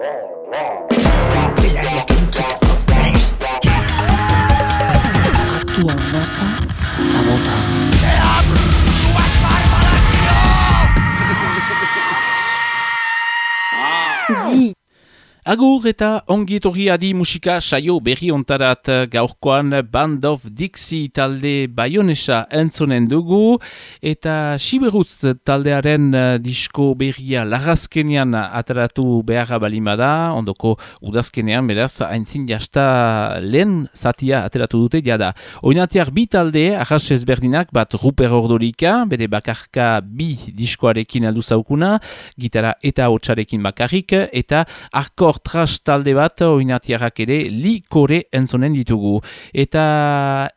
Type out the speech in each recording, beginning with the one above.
Tu hermosa cabota. Agur eta ongi adi musika saio berri ontarat gaurkoan Band of Dixie talde Bayonesa entzonen dugu eta Siberuz taldearen uh, disko berria lagazkenean ataratu beharra balimada, ondoko udazkenean beraz haintzin jasta lehen zatia ateratu dute jada. Oinatiak bi talde, ahas ezberdinak bat Ruper Ordolika, bere bakarka bi diskoarekin aldu zaukuna, gitara eta hotxarekin bakarrik, eta arkor trash talde bat oinatiarrak ere likore entzonen ditugu. Eta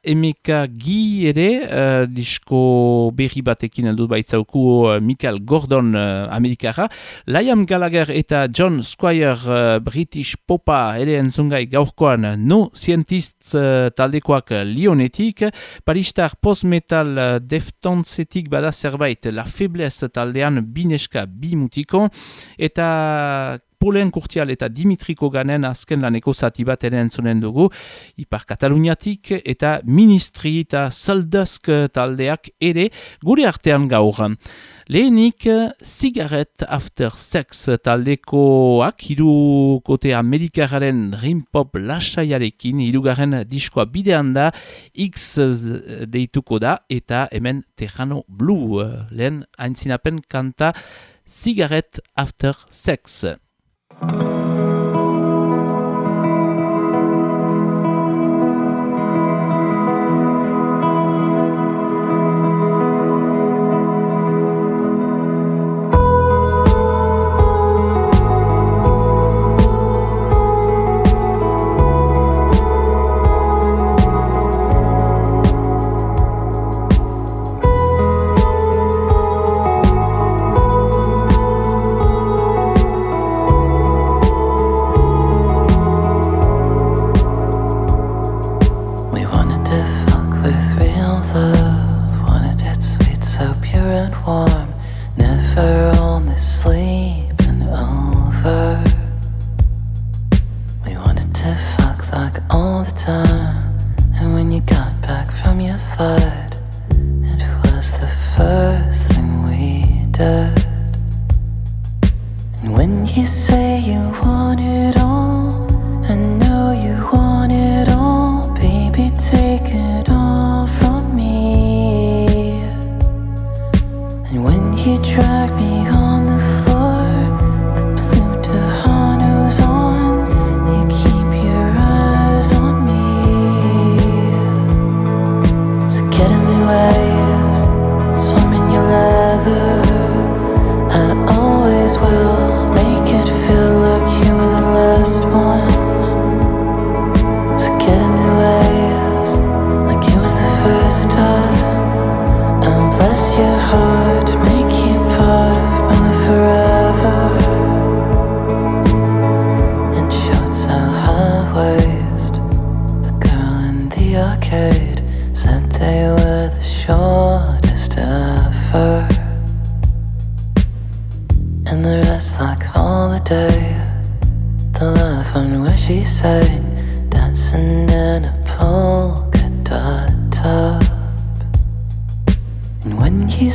emeka gi ere uh, disko berri batekin aldut baitzauku uh, Michael Gordon uh, Amerikara. Liam Gallagher eta John Squire uh, British Popa ere entzungai gaurkoan no scientists uh, taldekoak lionetik. Paristar post-metal uh, deftonsetik bada zerbait la feblez taldean bineska bimutiko. Eta Polen Kurtial eta Dimitriko ganen azken laneko zati bat ere entzunen dugu, Ipar Kataluniatik eta Ministri eta Saldusk taldeak ere gure artean gaur. Lehenik, Cigarette After Sex taldekoak hiru kote amerikararen rim-pop lasaiarekin hirugarren diskoa bidean da X deituko da eta hemen Tejano Blue lehen aintzinapen kanta Cigarette After Sex. and the rest like all The day, the love on where she sang, dancing in a polka dot top. And when you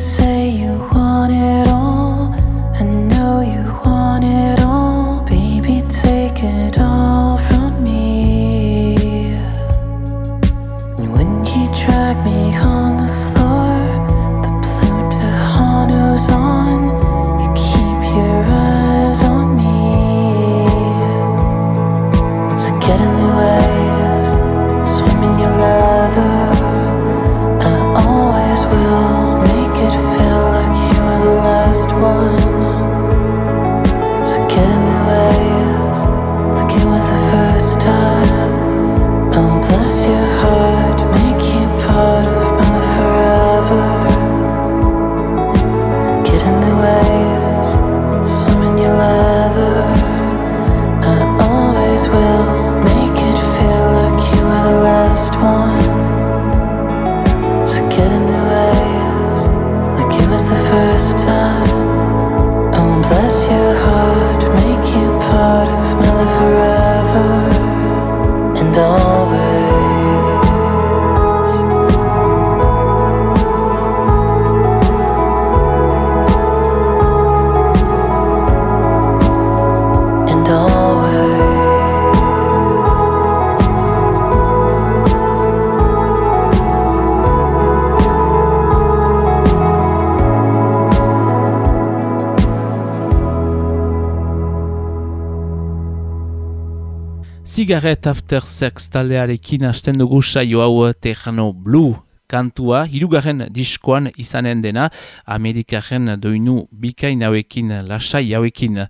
Cigarette After Sex taldearekin hasten dugu saio hau Tejano Blue kantua, hirugarren diskoan izanen dena, Amerikaren doinu bikain hauekin, lasai hauekin.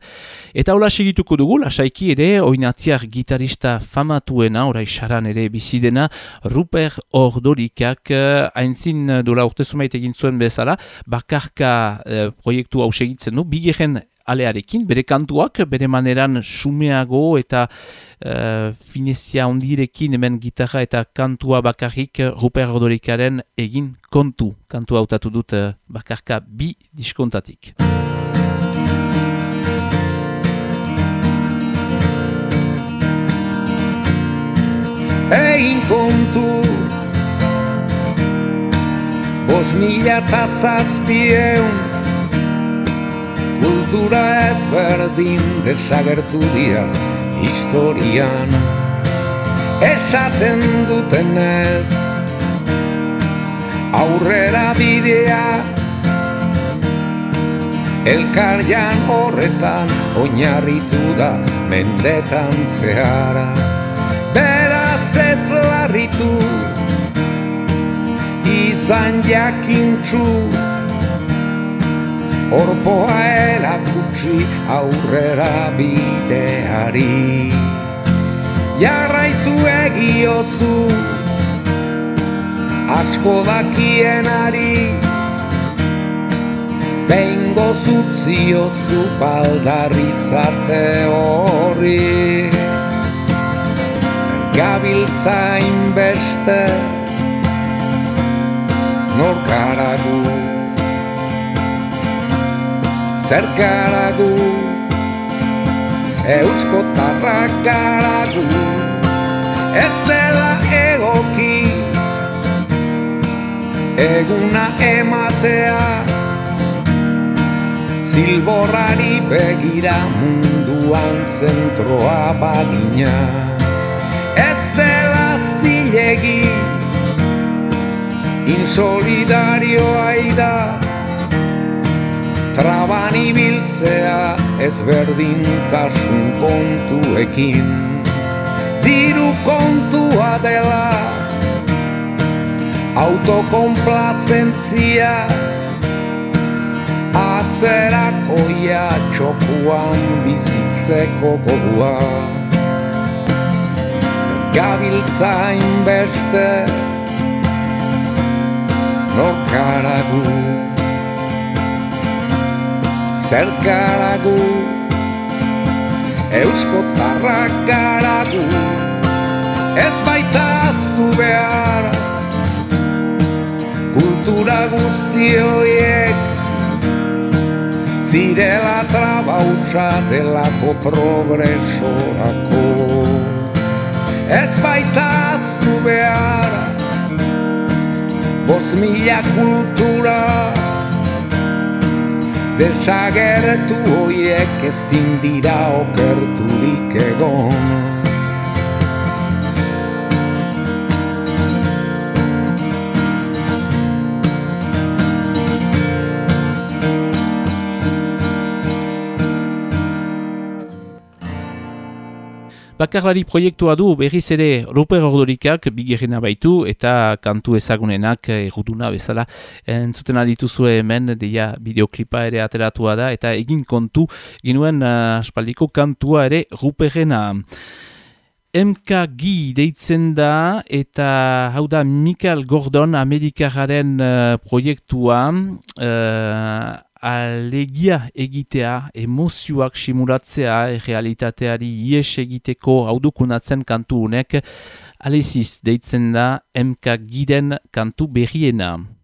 Eta hola segituko dugu, lasaiki ere, oinatiar gitarista famatuena, orai saran ere bizidena, Ruper Ordorikak, haintzin dola urte egin zuen bezala, bakarka eh, proiektu hau segitzen du, bigeren alearekin, bere kantuak, bere maneran sumeago eta uh, finezia ondirekin hemen gitarra eta kantua bakarrik Ruper Rodorikaren egin kontu. Kantua hautatu dut uh, bakarka bi diskontatik. Egin kontu Bos mila tazazpieun kultura ezberdin desagertu dira historian. Esaten duten ez aurrera bidea elkarjan horretan oinarritu da mendetan zehara. Beraz ez larritu izan jakintzu Orpoa erakutsi aurrera bideari Jarraitu egiozu Asko dakienari. Behingo zutziozu baldarrizate horri. Zer gabiltzain beste Norkaragu zer garagu Eusko tarrak garagu Ez dela egoki. Eguna ematea. Zilborrari begira munduan zentroa badina. Ez dela zilegi. Insolidarioa ida traban ibiltzea ezberdintasun kontuekin. Diru kontua dela autokonplazentzia atzerakoia txokuan bizitzeko gogoa zer gabiltzain beste nokaragu zer garagu Eusko tarrak garagu. Ez baita aztu behar Kultura guzti horiek Zirela traba utza delako progresorako. Ez baita aztu behar Bos mila kultura Desagertu hoiek ezin dira okerturik egon Bakarlari proiektua du berriz ere Ruper Ordorikak bigerrena baitu eta kantu ezagunenak erruduna bezala entzuten dituzue hemen deia bideoklipa ere ateratua da eta egin kontu ginuen uh, aspaldiko kantua ere Ruperena. MKG deitzen da eta hau da Michael Gordon Amerikaren uh, proiektua uh, alegia egitea, emozioak simulatzea, realitateari ies egiteko haudukunatzen kantu unek, aleziz deitzen da MK Giden kantu berriena.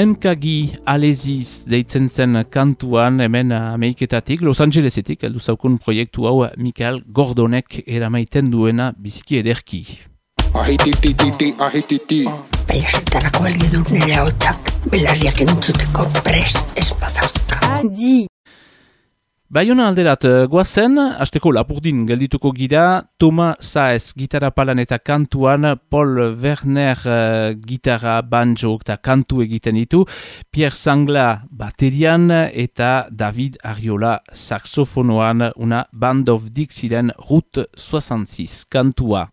MKG Aleziz deitzen zen kantuan hemen Ameriketatik, Los Angelesetik, eldu zaukun proiektu hau Mikael Gordonek eramaiten duena biziki ederki. Ahititititi, ahititi. Baina zutarako algidun nire hau belarriak entzuteko prest espadaka. Adi! Baiona alderat uh, goazen, hasteko lapurdin geldituko gira, Toma Saez gitarra palan eta kantuan, Paul Werner uh, gitarra, banjo eta kantu egiten ditu, Pierre Sangla baterian eta David Ariola saxofonoan, una Band of Dixiren Route 66 kantua.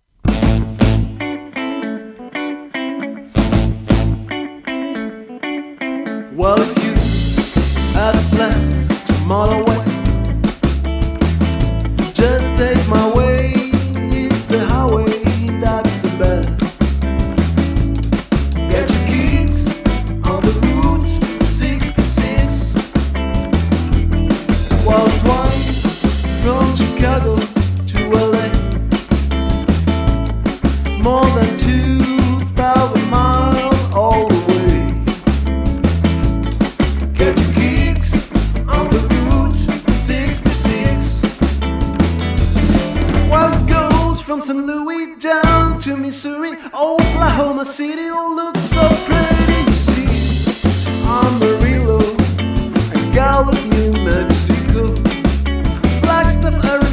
From St. Louis down to Missouri, Oklahoma City looks so pretty. You see, Amarillo and Gallup, New Mexico, Flagstaff, Arizona.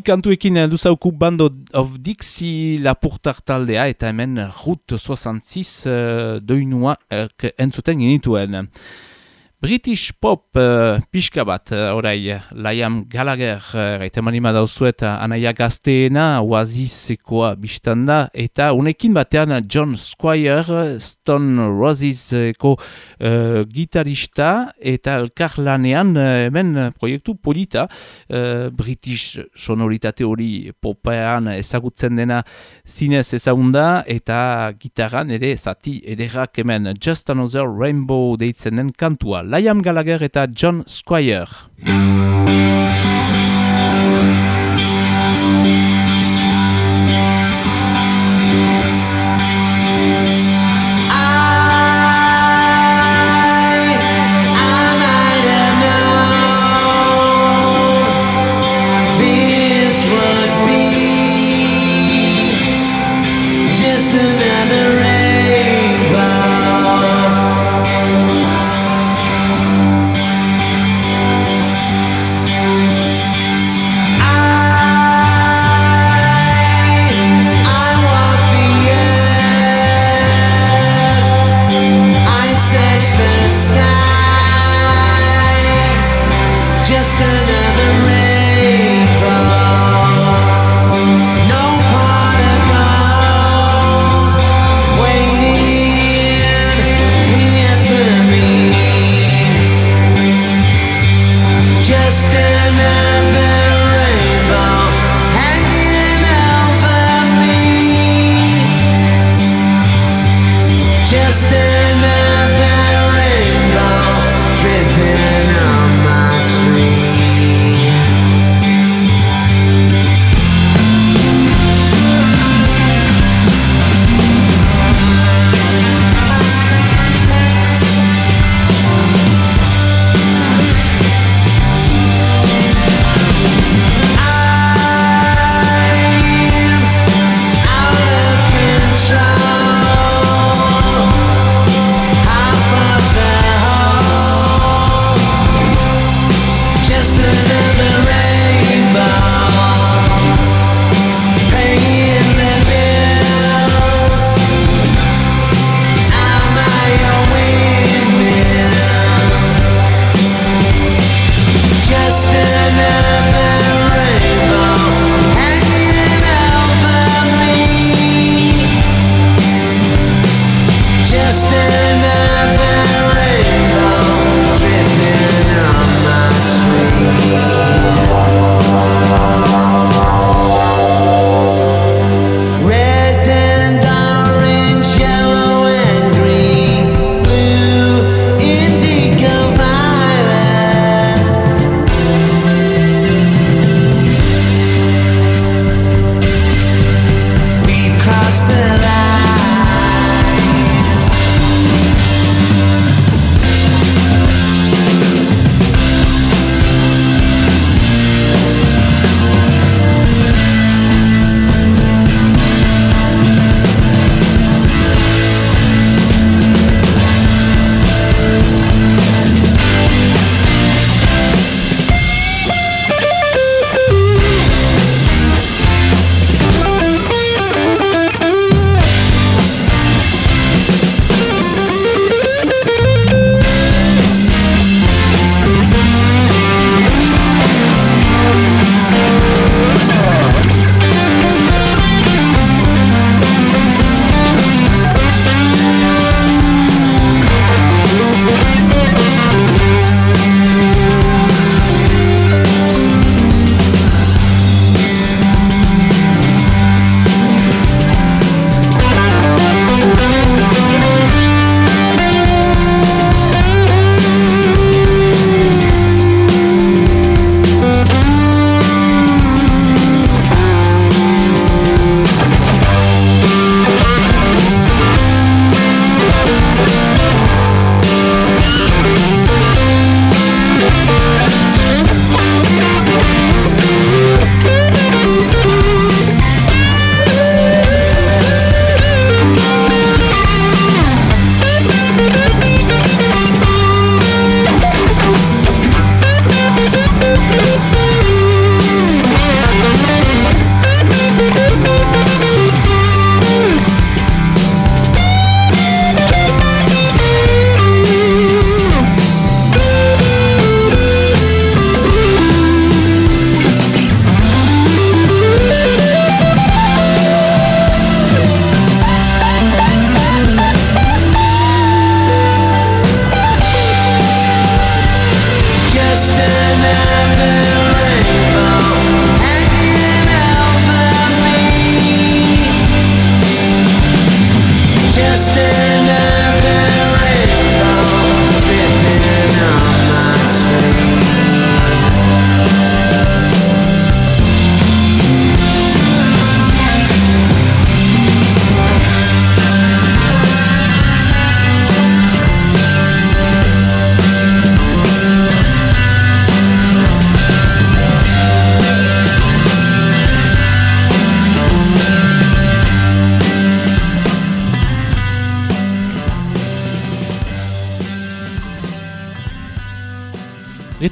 Bi kantuekin heldu zauku Band of Dixie lapurtar taldea eta hemen Route 66 uh, doinua uh, entzuten genituen. British pop uh, pixka bat, uh, orai, Liam Gallagher, uh, gaita manima dauzuet, anaia gazteena, oazizekoa biztanda, eta unekin batean John Squire, Stone Roseseko uh, gitarista, eta elkarlanean uh, hemen proiektu polita, uh, British sonoritate hori popean ezagutzen dena zinez ezagunda, eta gitaran ere zati ederrak hemen Just Another Rainbow deitzen den kantua. Liam Gallagher eta John Squire.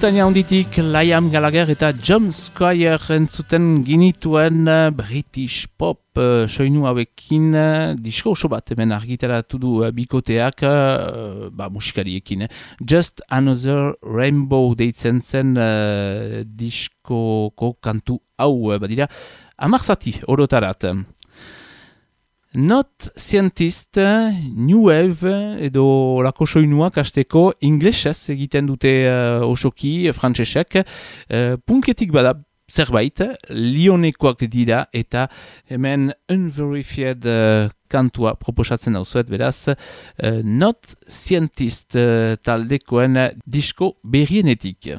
Britania honditik Liam Gallagher eta John Squire entzuten ginituen uh, British Pop uh, soinu hauekin uh, disko oso bat hemen argitaratu du bikoteak ba, musikariekin. Eh? Just Another Rainbow deitzen zen uh, diskoko kantu hau badira amarzati orotarat. Not Scientist, New Wave edo lako soinuak asteko inglesez egiten dute uh, osoki frantsesek. Uh, punketik bada zerbait, lionekoak dira eta hemen unverified uh, kantua proposatzen dauzuet beraz. Uh, Not Scientist uh, taldekoen disko berrienetik.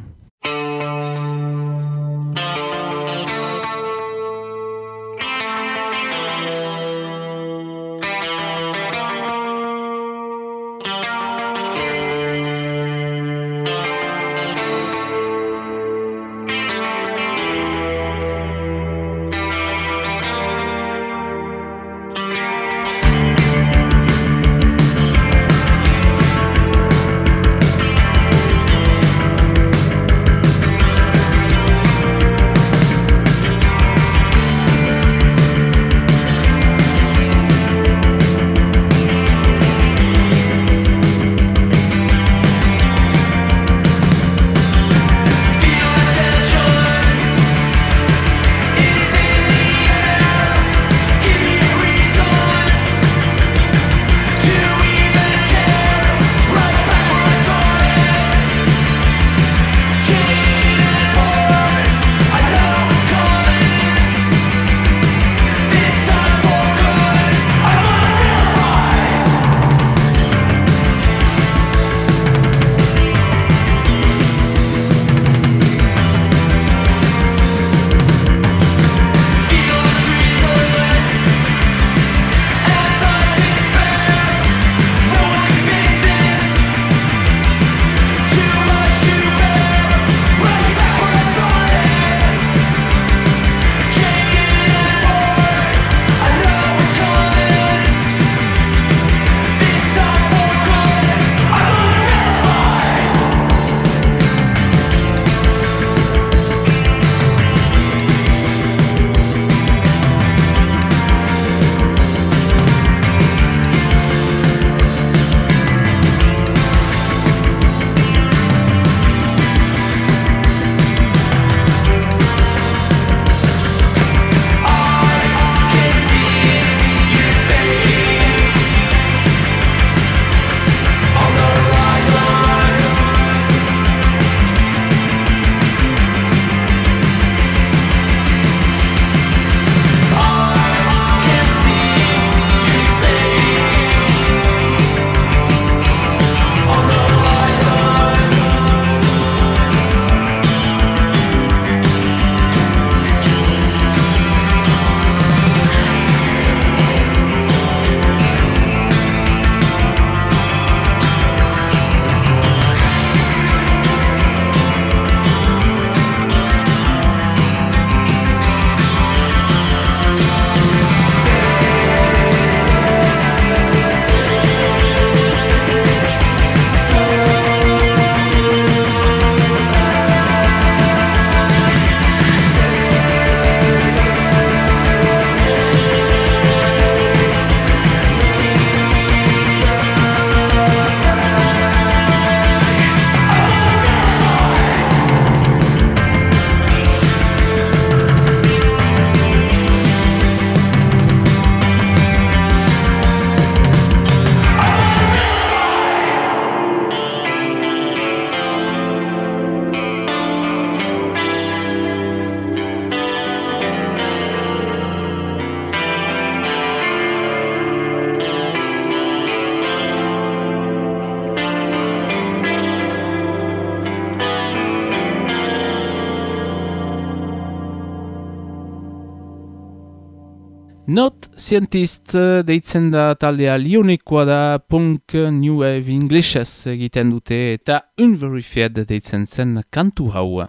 Scientist eh, deitzen da taldea lionekoa da punk new wave inglesez egiten dute eta unverified deitzen zen kantu hau.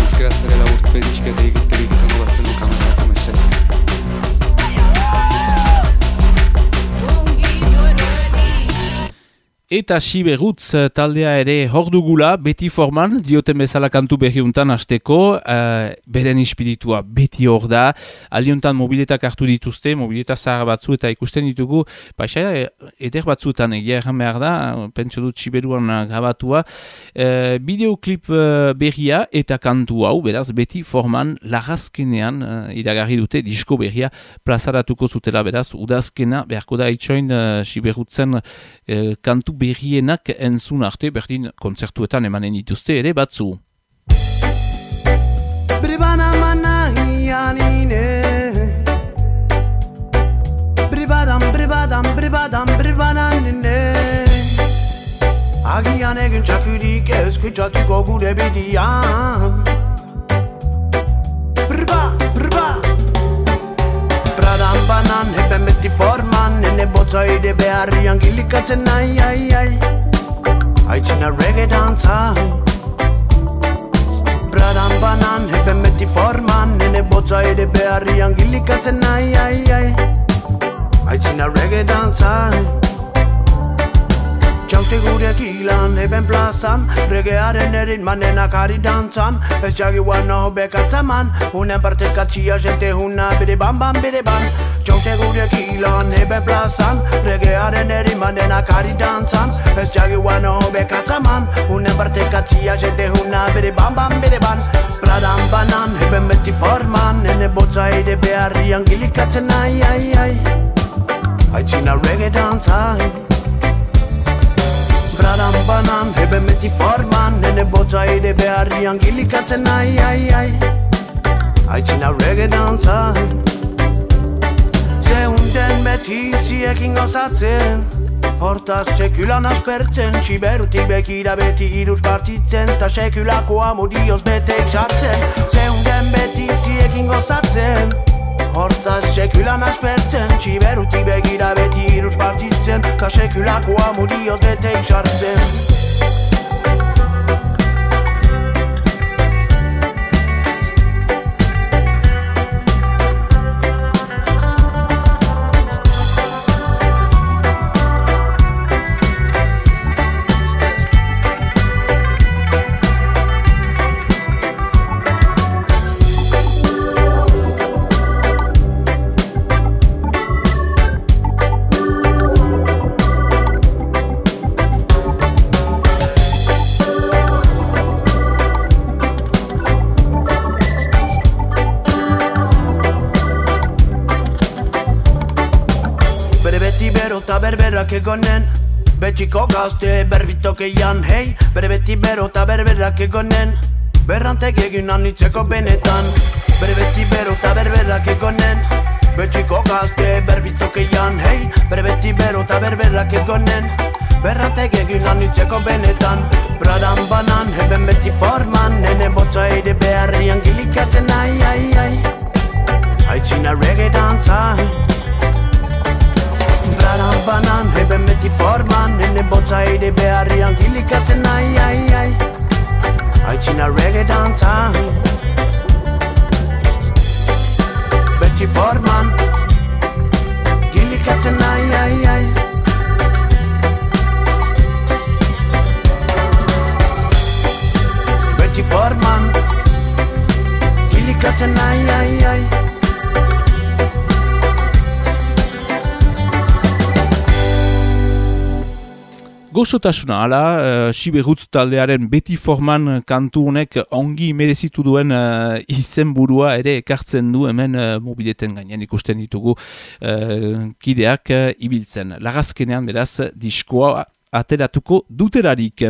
Euskara zarela urtpen txikate egiterik izango Eta Siberutz eh, taldea ere hor dugula, beti forman, dioten bezala kantu berriuntan hasteko, uh, beren ispiritua beti hor da, aliontan mobiletak hartu dituzte, mobileta zahar batzu eta ikusten ditugu, baixa eder batzutan egia erran behar da, pentsu dut Siberuan grabatua, bideoklip uh, berria eta kantu hau, beraz, beti forman lagazkenean uh, iragarri dute disko berria plazaratuko zutela, beraz, udazkena, beharko da itxoin uh, Siberutzen uh, kantu berrienak entzun arte berdin kontzertuetan emanen dituzte ere batzu. Bribana manaianine Bribadam, bribadam, bribadam, bribananine Agian egin txakurik ez kutsatuko gure bidian. Briba, briba banan, heben beti forman Nene botza ide beharrian gilikatzen ai, ai, ai. Aitzina reggae dantza Bradam banan, heben beti forman Nene botza ide beharrian gilikatzen ai, ai, ai. Aitzina reggae dantza Txaute gure kilan, eben plazan. Regearen erin manen akari dantzan. Ez jagi guano bekatzaman Unen parte katxia jente huna bide bam bam bide bam. Txaute gure kilan, eben plazan. Regearen erin manen akari dantzan. Ez jagi guano bekatzaman Unen parte katxia jente huna bide bam bam bide bam. Pradan banan, eben betzi forman. Nene botza ide beharrian gilikatzen ai ai ai. Aitzina reggae dantzan Bradan banan, heben beti forman Nene botza ere beharrian gilikatzen ai, ai, ai Aitzina reggae dantzan. Zeunden beti ziekin gozatzen Hortaz sekulan aspertzen Txiberutik bekira beti iruz partitzen Ta sekulako amodioz betek jartzen Zeunden beti ziekin gozatzen Hortaz sekulan aspertzen Txiberutik begira beti iruz partitzen Ka sekulako amodioz betek egonen. Betxiko gazte berbitokeian Hei, bere beti bero eta berberak egonen. Berrantek egin anitzeko benetan. Bere beti bero eta berberak egonen. Betxiko gazte berbitokeian Hei, bere beti bero eta berberak egonen. Berrantek egin anitzeko benetan. Bradan banan, heben beti forman. Nene botza eide beharrian gilikatzen ai, ai, ai. Aitzina reggae dantzan beti forman Nene botza ere beharrian gilikatzen ai, ai, ai. Aitzina reggae dantzan Beti forman Gilikatzen ai, ai, ai. Beti forman Gilikatzen ai, ai, ai Gozotasuna, ala, uh, Siberutz taldearen beti forman kantu honek ongi merezitu duen uh, izenburua ere ekartzen du hemen uh, mobileten gainean ikusten ditugu uh, kideak uh, ibiltzen. Lagazkenean beraz diskoa ateratuko duterarik.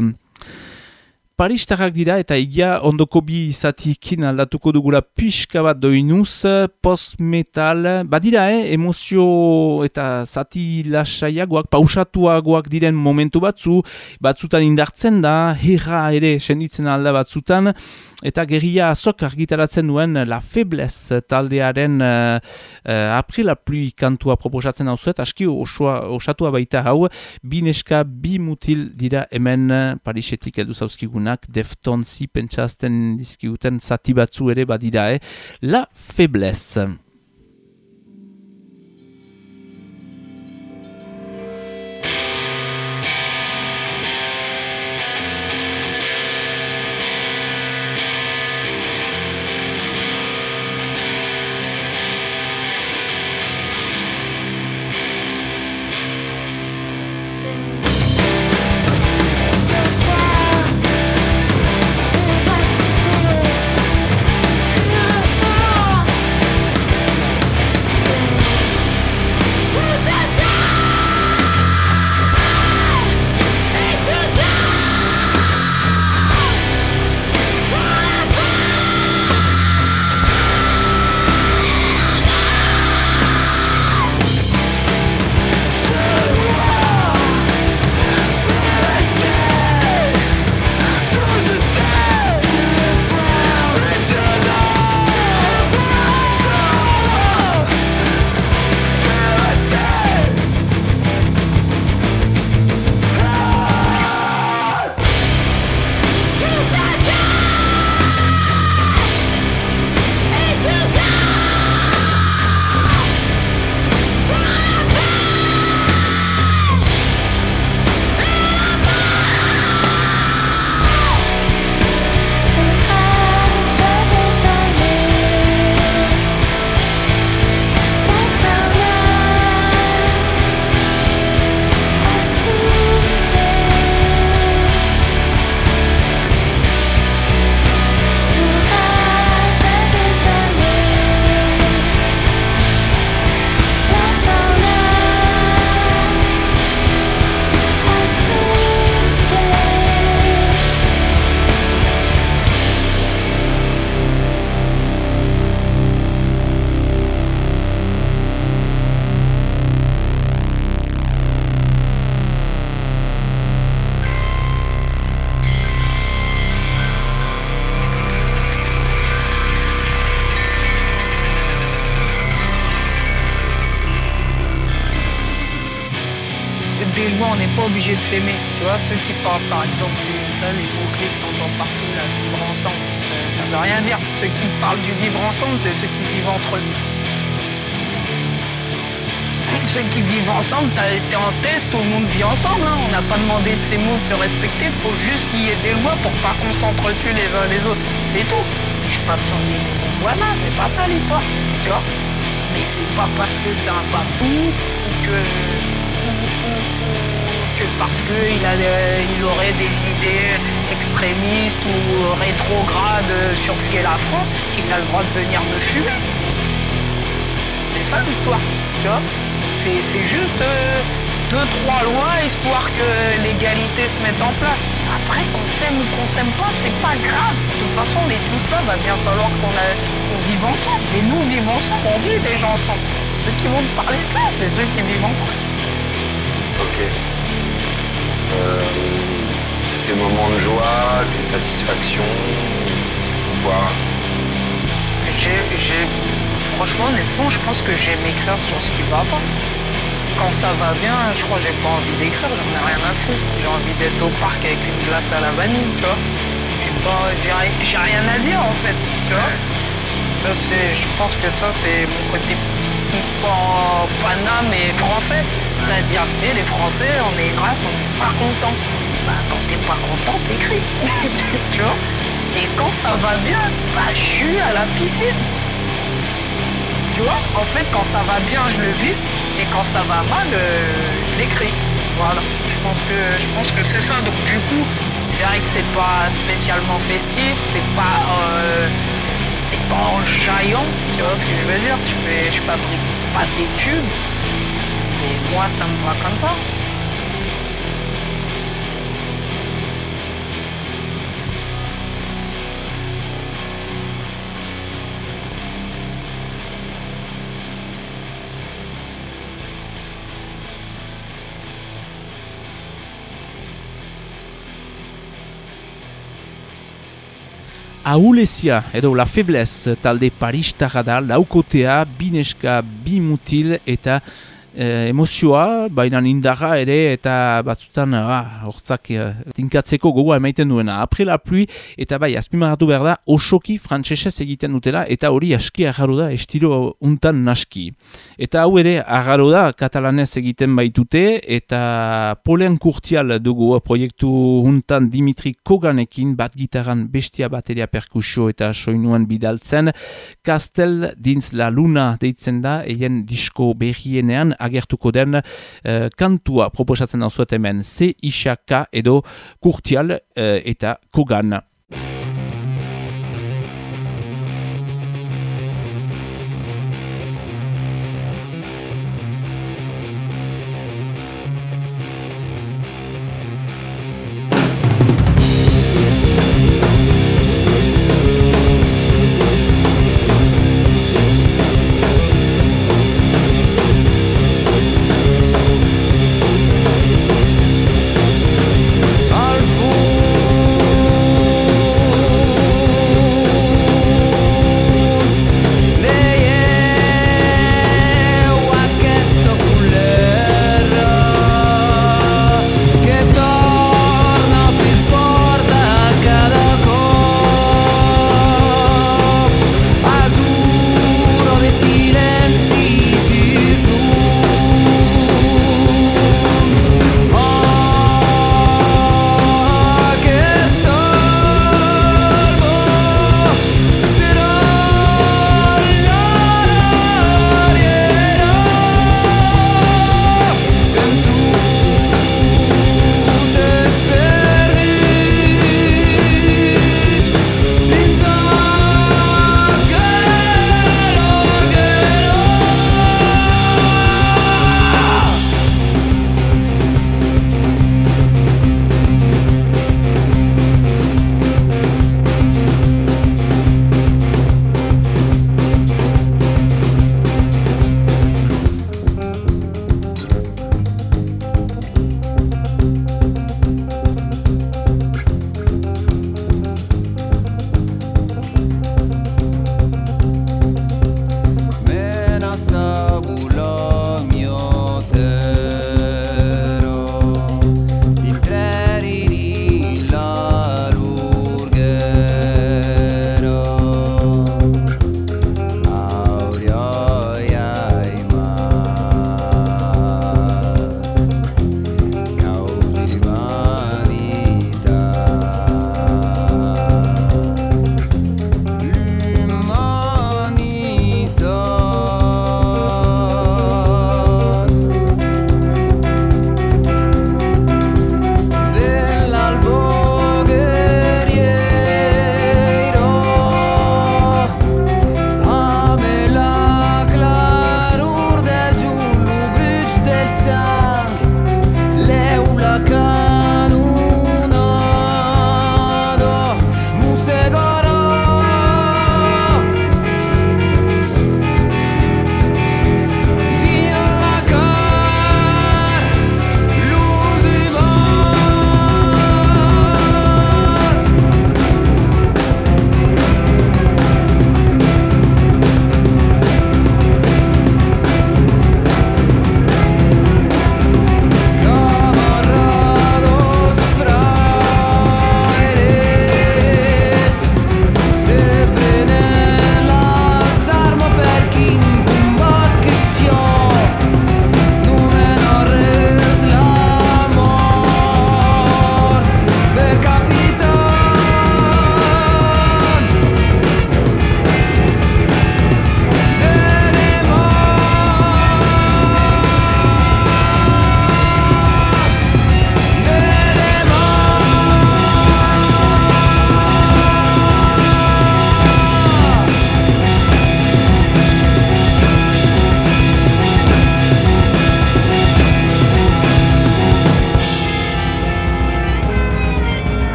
Paristarrak dira eta egia ondoko bi zatikin aldatuko dugula pixka bat doinuz, post-metal, badira, eh, emozio eta zati lasaiagoak, pausatuagoak diren momentu batzu, batzutan indartzen da, herra ere senditzen alda batzutan, eta gerria azok argitaratzen duen La Feblez taldearen uh, uh, April Apli kantua proposatzen hau zuet, aski osua, osatua baita hau, bi neska bi mutil dira hemen Parisetik edu zauzkigunak, deftonzi pentsazten dizkiguten zati batzu ere badira, eh? La Feblez. Pas obligés de s'aimer. Tu vois, ceux qui parlent par exemple du ça, les mots-clés t'entends partout, là, vivre ensemble, ça, ça veut rien dire. Ceux qui parlent du vivre ensemble, c'est ceux qui vivent entre eux. Ceux qui vivent ensemble, t'as été en test, tout le monde vit ensemble. hein. On n'a pas demandé de ces mots de se respecter, faut juste qu'il y ait des lois pour pas qu'on s'entretue les uns les autres. C'est tout. J'ai pas besoin d'aimer mon voisin, c'est pas ça l'histoire. Tu vois Mais c'est pas parce que c'est un papou ou que. Parce qu'il il aurait des idées extrémistes ou rétrogrades sur ce qu'est la France qu'il a le droit de venir me fumer. C'est ça l'histoire, tu vois C'est juste euh, deux, trois lois histoire que l'égalité se mette en place. Après, qu'on s'aime ou qu'on s'aime pas, c'est pas grave. De toute façon, on est tous là, va bien falloir qu'on qu'on vive ensemble. Et nous, vivons ensemble, on vit déjà ensemble. Ceux qui vont te parler de ça, c'est ceux qui vivent eux. Ok. Euh, tes moments de joie, tes satisfactions, pourquoi J'ai, franchement, honnêtement, je pense que j'aime écrire sur ce qui va pas. Quand ça va bien, je crois que j'ai pas envie d'écrire, j'en ai rien à foutre. J'ai envie d'être au parc avec une glace à la vanille, tu vois. J'ai pas, j'ai, ri- j'ai rien à dire en fait, tu vois. Je pense que ça, c'est mon côté typiquement paname et français. C'est-à-dire, tu sais, les Français, on est une race, on n'est pas content. Bah, quand t'es pas content, t'écris. tu vois? Et quand ça va bien, bah, je suis à la piscine. Tu vois? En fait, quand ça va bien, je le vis. Et quand ça va mal, euh, je l'écris. Voilà. Je pense que, je pense que c'est ça. Donc, du coup, c'est vrai que c'est pas spécialement festif, c'est pas. euh, c'est pas enjaillant, tu vois ce que je veux dire? Je, fais, je fabrique pas des tubes, mais moi ça me va comme ça. Ahulezia edo La Faiblesse talde paristarra da laukotea, bineska, bi mutil eta eh, emozioa, baina indarra ere eta batzutan ah, hortzak eh, tinkatzeko gogoa emaiten duena. Apre la pluie eta bai, azpimarratu behar da, osoki frantsesez egiten dutela eta hori aski agarro da, estilo untan naski. Eta hau ere agarro da, katalanez egiten baitute eta polen kurtial dugu proiektu untan Dimitri Koganekin bat gitaran bestia bateria perkusio eta soinuan bidaltzen. Kastel Dins la Luna deitzen da, eien disko berrienean agertuko den eh, kantua proposatzen dauzuet hemen C. Ishaka edo Kurtial eh, eta Kogan.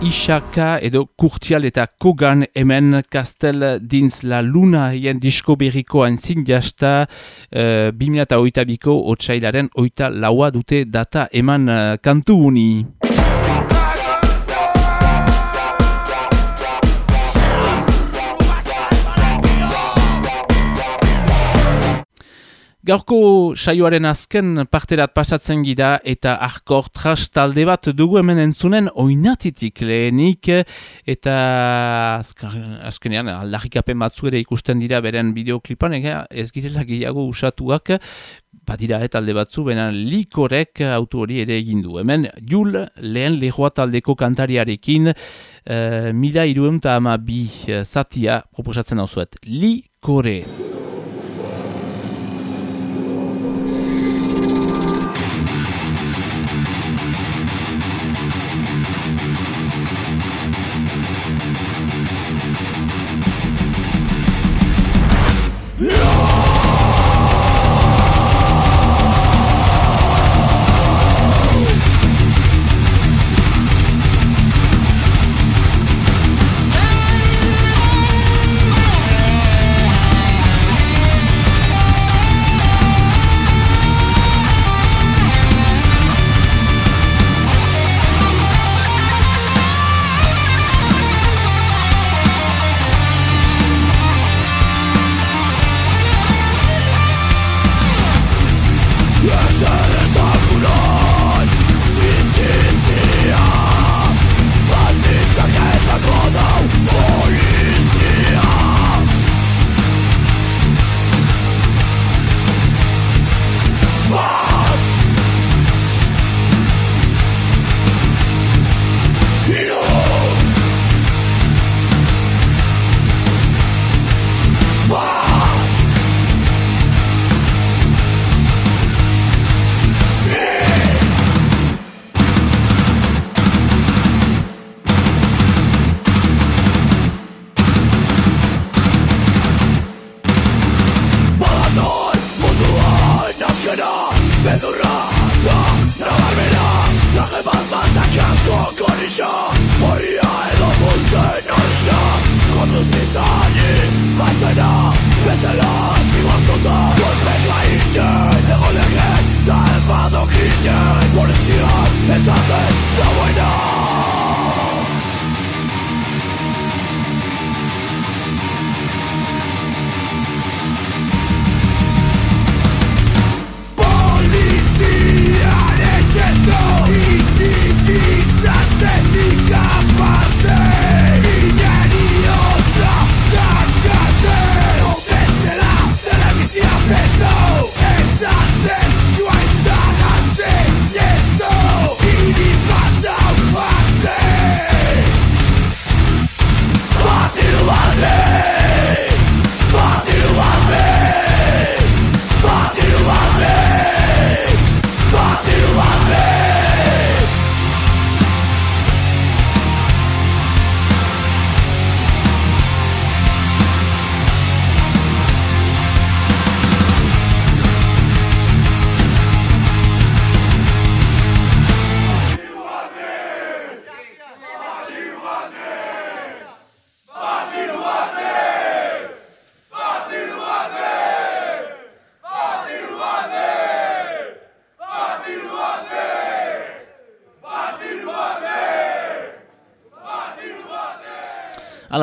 Isaka edo kurtial eta kogan hemen kastel dintz la luna hien disko berriko antzin jasta uh, 2008 biko otxailaren oita laua dute data eman uh, kantu uni. Gaurko saioaren azken parterat pasatzen gira eta arkor tras talde bat dugu hemen entzunen oinatitik lehenik eta azkenean aldarrikapen batzu ere ikusten dira beren bideoklipan ez girela gehiago usatuak badira eta talde batzu benen likorek autu hori ere egin du. Hemen jul lehen lehoa taldeko kantariarekin uh, mila iruem eta ama bi uh, zatia proposatzen hau zuet. Likore.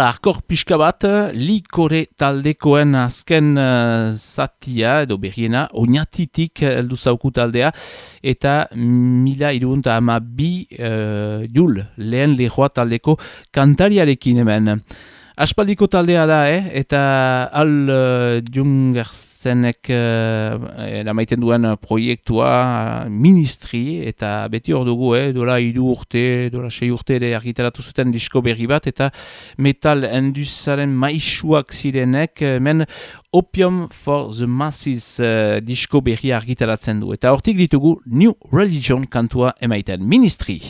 Arkor pixka bat, likore taldekoen azken uh, zatia edo berriena, oinatitik heldu zauku taldea, eta mila irunta ama bi uh, jul lehen lehoa taldeko kantariarekin hemen. Aspaldiko taldea da, eh? eta al uh, jungerzenek uh, duen proiektua ministri, eta beti hor dugu, eh? dola idu urte, dola sei urte ere argitaratu zuten disko berri bat, eta metal enduzaren maisuak zirenek, men Opium for the Masses uh, disko berri argitaratzen du. Eta hortik ditugu New Religion kantua emaiten ministri.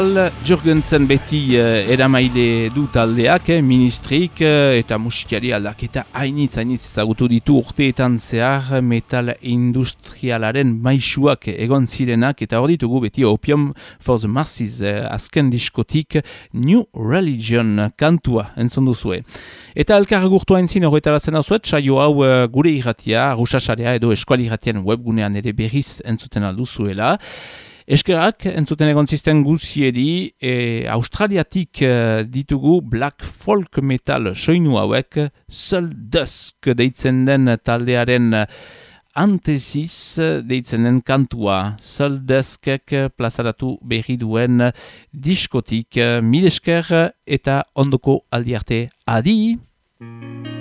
Al Jurgensen beti uh, eramaile du taldeak, eh, ministrik eh, eta musikari aldaketa hainitz hainitz ezagutu ditu urteetan zehar metal industrialaren maisuak egon zirenak eta hor ditugu beti Opium for the Masses eh, azken diskotik New Religion kantua entzun duzue. Eta elkar gurtua entzin horretarazen hau zuet, saio hau eh, gure irratia, rusasarea edo eskuali irratian webgunean ere berriz entzuten alduzuela. Eskerak, entzuten egon zisten guziedi, e, australiatik e, ditugu black folk metal soinu hauek, Soul Dusk deitzen den taldearen antesis deitzen den kantua. Soul Duskek plazaratu berri duen diskotik, mil esker eta ondoko aldiarte adi!